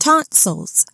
tonsils.